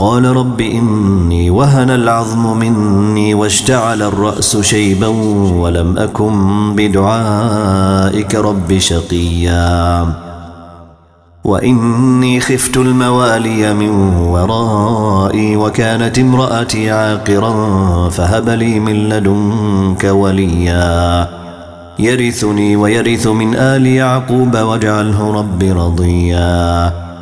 قال رب إني وهن العظم مني واشتعل الرأس شيبا ولم أكن بدعائك رب شقيا. وإني خفت الموالي من ورائي وكانت امرأتي عاقرا فهب لي من لدنك وليا. يرثني ويرث من آل يعقوب واجعله رب رضيا.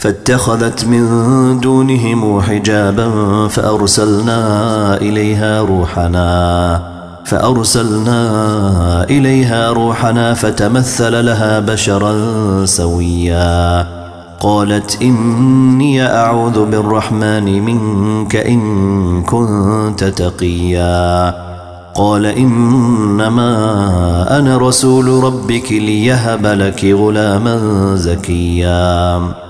فاتخذت من دونهم حجابا فأرسلنا إليها روحنا فأرسلنا إليها روحنا فتمثل لها بشرا سويا. قالت إني أعوذ بالرحمن منك إن كنت تقيا. قال إنما أنا رسول ربك ليهب لك غلاما زكيا.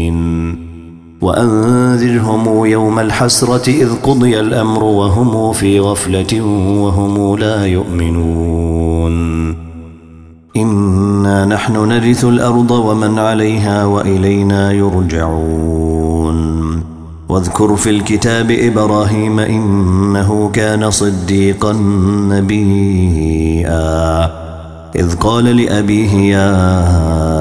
وأنذرهم يوم الحسرة إذ قضي الأمر وهم في غفلة وهم لا يؤمنون. إنا نحن نرث الأرض ومن عليها وإلينا يرجعون. واذكر في الكتاب إبراهيم إنه كان صديقا نبيا. إذ قال لأبيه يا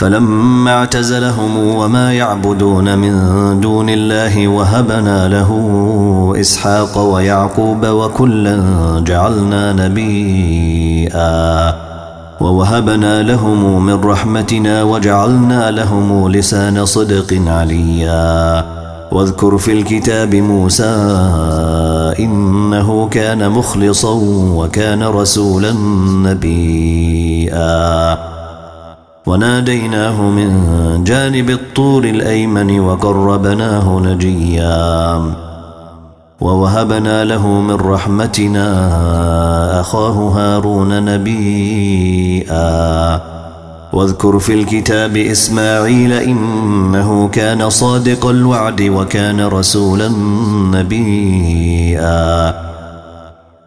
فلما اعتزلهم وما يعبدون من دون الله وهبنا له إسحاق ويعقوب وكلا جعلنا نبيئا ووهبنا لهم من رحمتنا وجعلنا لهم لسان صدق عليا. واذكر في الكتاب موسى إنه كان مخلصا وكان رسولا نبيئا. وناديناه من جانب الطور الأيمن وقربناه نجيا ووهبنا له من رحمتنا أخاه هارون نبيئا. واذكر في الكتاب إسماعيل إنه كان صادق الوعد وكان رسولا نبيئا.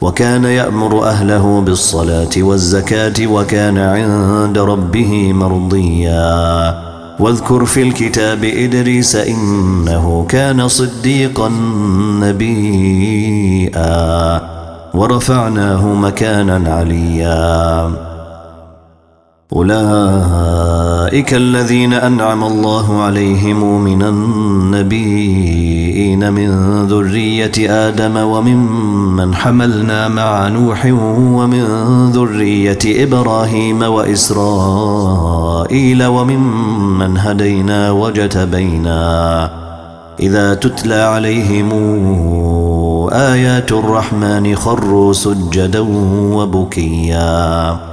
وكان يأمر أهله بالصلاة والزكاة وكان عند ربه مرضيا. واذكر في الكتاب إدريس إنه كان صديقا نبيا. ورفعناه مكانا عليا. أولئك الذين أنعم الله عليهم من النبيين من ذرية آدم وممن حملنا مع نوح ومن ذرية إبراهيم وإسرائيل وممن هدينا وجتبينا. إذا تتلى عليهم آيات الرحمن خروا سجدا وبكيا.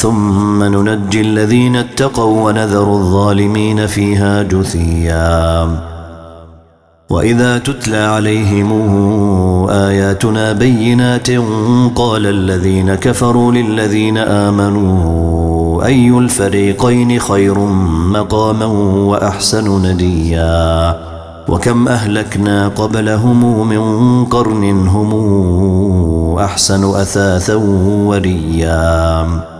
ثم ننجي الذين اتقوا ونذر الظالمين فيها جثيا. وإذا تتلى عليهم آياتنا بينات قال الذين كفروا للذين آمنوا أي الفريقين خير مقاما وأحسن نديا. وكم أهلكنا قبلهم من قرن هم أحسن أثاثا وريا.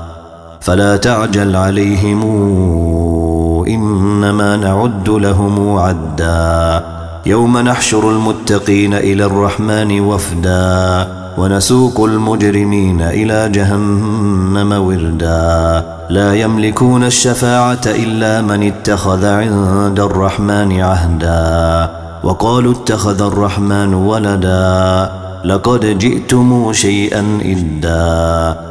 فلا تعجل عليهم. إنما نعد لهم عدا يوم نحشر المتقين إلى الرحمن وفداً. ونسوق المجرمين إلى جهنم وردا. لا يملكون الشفاعة إلا من اتخذ عند الرحمن عهدا. وقالوا اتخذ الرحمن ولدا. لقد جئتم شيئا إدا.